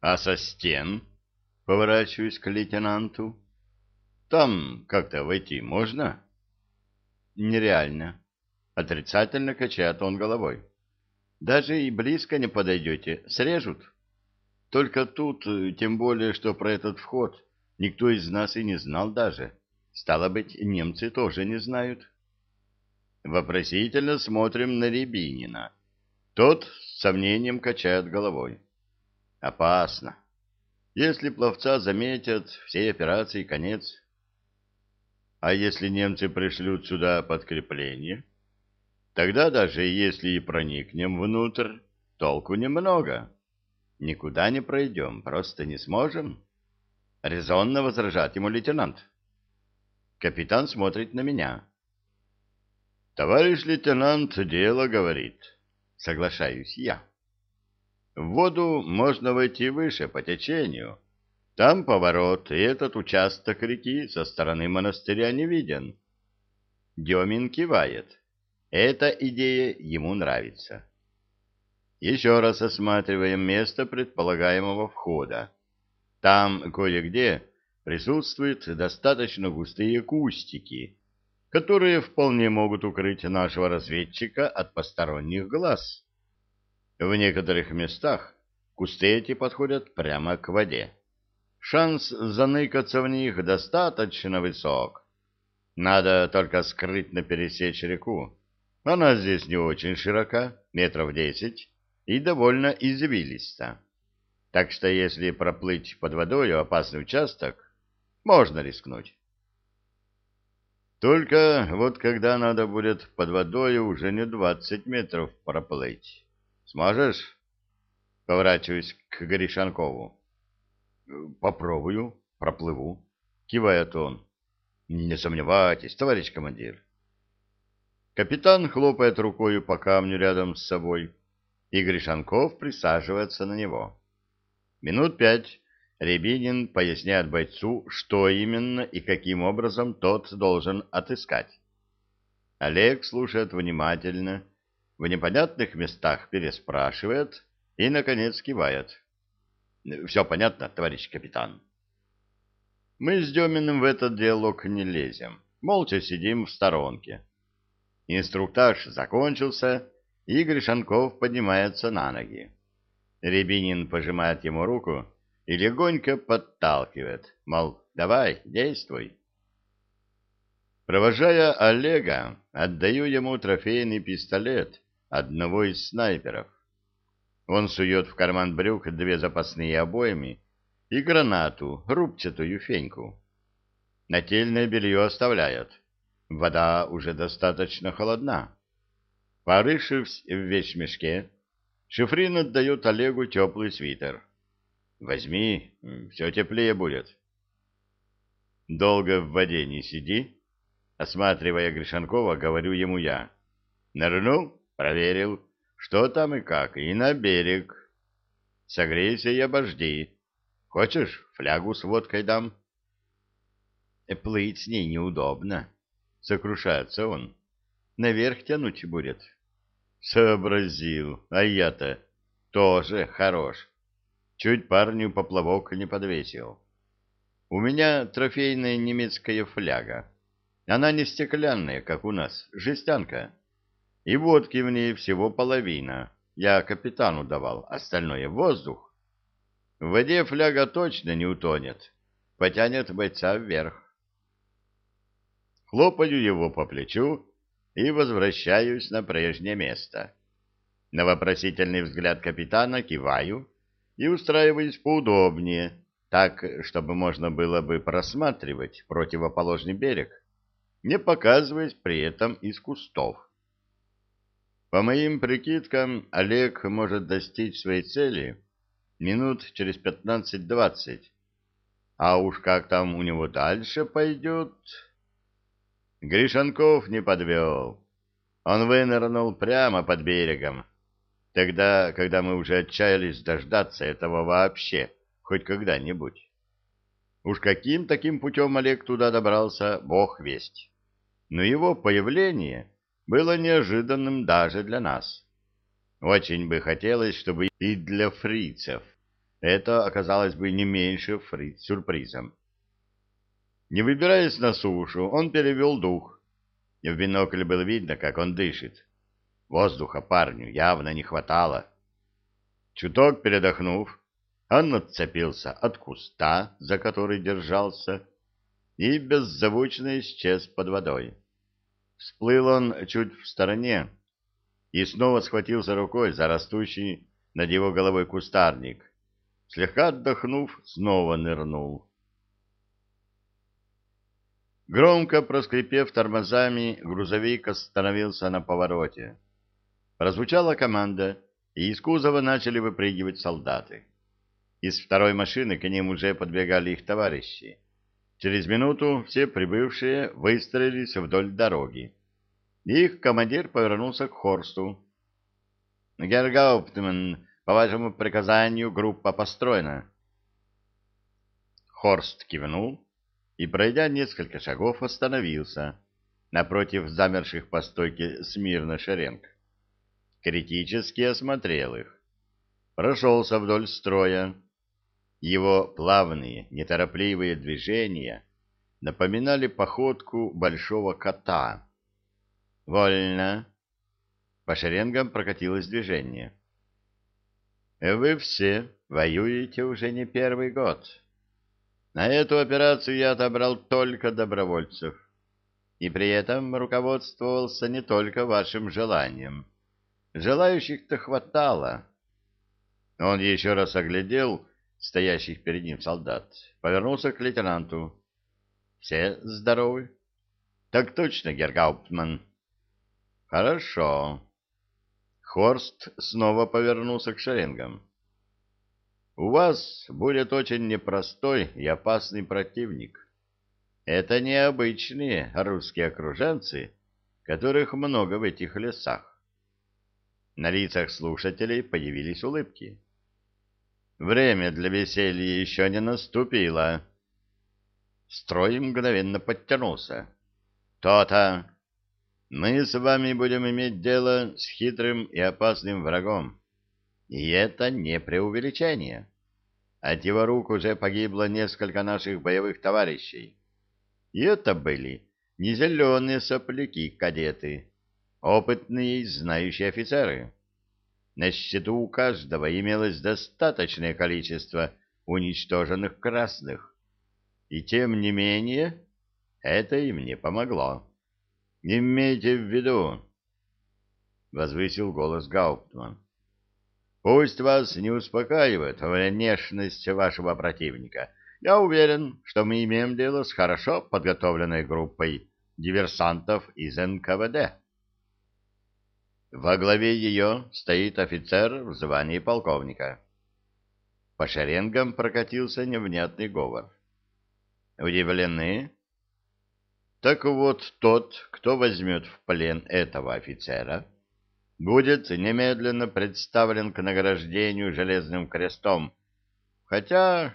А со стен? Поворачиваюсь к лейтенанту. Там как-то войти можно? Нереально. Отрицательно качает он головой. Даже и близко не подойдете, срежут. Только тут, тем более, что про этот вход никто из нас и не знал даже. Стало быть, немцы тоже не знают. Вопросительно смотрим на Рябинина. Тот с сомнением качает головой. Опасно. Если пловца заметят, всей операции конец. А если немцы пришлют сюда подкрепление? Тогда даже если и проникнем внутрь, толку немного. Никуда не пройдем, просто не сможем. Резонно возражает ему лейтенант. Капитан смотрит на меня. Товарищ лейтенант, дело говорит. Соглашаюсь я. В воду можно войти выше по течению. Там поворот, и этот участок реки со стороны монастыря не виден. Демин кивает. Эта идея ему нравится. Еще раз осматриваем место предполагаемого входа. Там кое-где присутствуют достаточно густые кустики, которые вполне могут укрыть нашего разведчика от посторонних глаз. В некоторых местах кусты эти подходят прямо к воде. Шанс заныкаться в них достаточно высок. Надо только скрытно пересечь реку. Она здесь не очень широка, метров десять, и довольно извилиста. Так что если проплыть под водой опасный участок, можно рискнуть. Только вот когда надо будет под водой уже не двадцать метров проплыть. Сможешь? Поворачиваюсь к Гришанкову. Попробую, проплыву, кивает он. Не сомневайтесь, товарищ командир. Капитан хлопает рукой по камню рядом с собой, и Гришанков присаживается на него. Минут пять Рябинин поясняет бойцу, что именно и каким образом тот должен отыскать. Олег слушает внимательно, в непонятных местах переспрашивает и, наконец, кивает. Все понятно, товарищ капитан. Мы с Деминым в этот диалог не лезем, молча сидим в сторонке. Инструктаж закончился, и Гришанков поднимается на ноги. Рябинин пожимает ему руку и легонько подталкивает, мол, давай, действуй. Провожая Олега, отдаю ему трофейный пистолет одного из снайперов. Он сует в карман брюк две запасные обойми и гранату, рубчатую феньку. Нательное белье оставляет. Вода уже достаточно холодна. Порывшись в вещмешке, Шифрин отдает Олегу теплый свитер. «Возьми, все теплее будет». «Долго в воде не сиди», — осматривая Гришанкова, говорю ему я. «Нырнул, проверил, что там и как, и на берег. Согрейся и обожди. Хочешь, флягу с водкой дам?» «Э, «Плыть с ней неудобно», — сокрушается он. «Наверх тянуть будет». «Сообразил, а я-то тоже хорош. Чуть парню поплавок не подвесил. У меня трофейная немецкая фляга. Она не стеклянная, как у нас, жестянка. И водки в ней всего половина. Я капитану давал, остальное — воздух. В воде фляга точно не утонет. Потянет бойца вверх. Хлопаю его по плечу и возвращаюсь на прежнее место. На вопросительный взгляд капитана киваю и устраиваюсь поудобнее, так, чтобы можно было бы просматривать противоположный берег, не показываясь при этом из кустов. По моим прикидкам, Олег может достичь своей цели минут через пятнадцать-двадцать. А уж как там у него дальше пойдет... Гришанков не подвел. Он вынырнул прямо под берегом. Тогда, когда мы уже отчаялись дождаться этого вообще, хоть когда-нибудь. Уж каким таким путем Олег туда добрался, бог весть. Но его появление было неожиданным даже для нас. Очень бы хотелось, чтобы и для фрицев. это оказалось бы не меньше фриц сюрпризом. Не выбираясь на сушу, он перевел дух. В бинокль было видно, как он дышит. Воздуха парню явно не хватало. Чуток передохнув, он отцепился от куста, за который держался, и беззвучно исчез под водой. Всплыл он чуть в стороне и снова схватился рукой за растущий над его головой кустарник. Слегка отдохнув, снова нырнул. Громко проскрипев тормозами, грузовик остановился на повороте. Прозвучала команда, и из кузова начали выпрыгивать солдаты. Из второй машины к ним уже подбегали их товарищи. Через минуту все прибывшие выстроились вдоль дороги. Их командир повернулся к Хорсту. — Гергауптман, по вашему приказанию группа построена. Хорст кивнул и, пройдя несколько шагов, остановился напротив замерших по стойке смирно шеренг критически осмотрел их. Прошелся вдоль строя. Его плавные, неторопливые движения напоминали походку большого кота. «Вольно!» По шеренгам прокатилось движение. «Вы все воюете уже не первый год. На эту операцию я отобрал только добровольцев, и при этом руководствовался не только вашим желанием» Желающих-то хватало. Он еще раз оглядел стоящих перед ним солдат, повернулся к лейтенанту. — Все здоровы? — Так точно, Гергауптман. — Хорошо. Хорст снова повернулся к шеренгам. — У вас будет очень непростой и опасный противник. Это необычные русские окруженцы, которых много в этих лесах. На лицах слушателей появились улыбки. Время для веселья еще не наступило. Строй мгновенно подтянулся. То-то. Мы с вами будем иметь дело с хитрым и опасным врагом. И это не преувеличение. От его рук уже погибло несколько наших боевых товарищей. И это были не зеленые сопляки-кадеты, опытные и знающие офицеры. На счету у каждого имелось достаточное количество уничтоженных красных. И тем не менее, это им не помогло. «Имейте в виду», — возвысил голос Гауптман, — «пусть вас не успокаивает внешность вашего противника. Я уверен, что мы имеем дело с хорошо подготовленной группой диверсантов из НКВД». Во главе ее стоит офицер в звании полковника. По шеренгам прокатился невнятный говор. Удивлены? Так вот, тот, кто возьмет в плен этого офицера, будет немедленно представлен к награждению железным крестом, хотя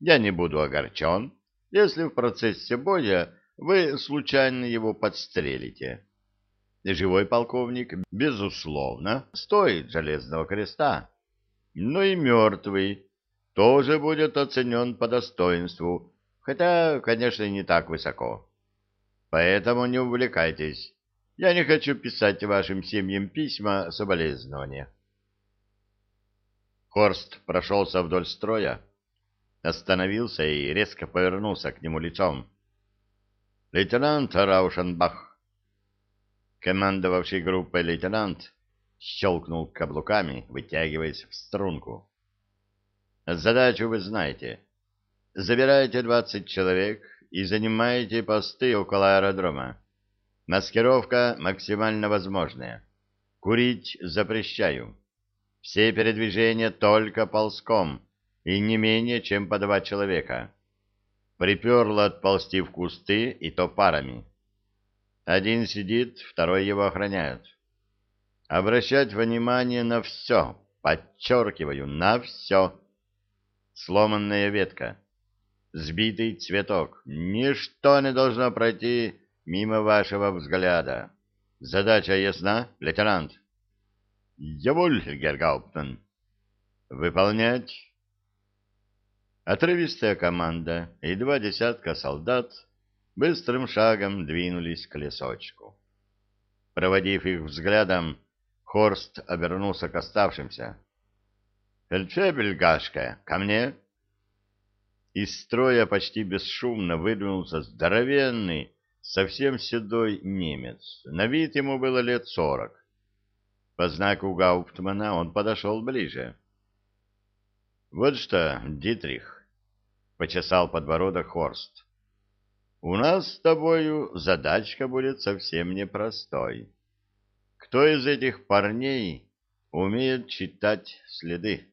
я не буду огорчен, если в процессе боя вы случайно его подстрелите. Живой полковник, безусловно, стоит железного креста, но и мертвый тоже будет оценен по достоинству, хотя, конечно, не так высоко. Поэтому не увлекайтесь. Я не хочу писать вашим семьям письма соболезнования. Хорст прошелся вдоль строя, остановился и резко повернулся к нему лицом. «Лейтенант Раушенбах, Командовавший группой лейтенант щелкнул каблуками, вытягиваясь в струнку. Задачу вы знаете. Забирайте двадцать человек и занимайте посты около аэродрома. Маскировка максимально возможная. Курить запрещаю. Все передвижения только ползком и не менее, чем по два человека. Приперло отползти в кусты и то парами. Один сидит, второй его охраняют. Обращать внимание на все, подчеркиваю, на все. Сломанная ветка, сбитый цветок, ничто не должно пройти мимо вашего взгляда. Задача ясна, лейтенант? Яволь, Гергауптен. Выполнять. Отрывистая команда и два десятка солдат быстрым шагом двинулись к лесочку. Проводив их взглядом, Хорст обернулся к оставшимся. «Фельдшебель Гашка, ко мне!» Из строя почти бесшумно выдвинулся здоровенный, совсем седой немец. На вид ему было лет сорок. По знаку Гауптмана он подошел ближе. «Вот что, Дитрих», — почесал подбородок Хорст, — «у нас с тобою задачка будет совсем непростой. Кто из этих парней умеет читать следы?»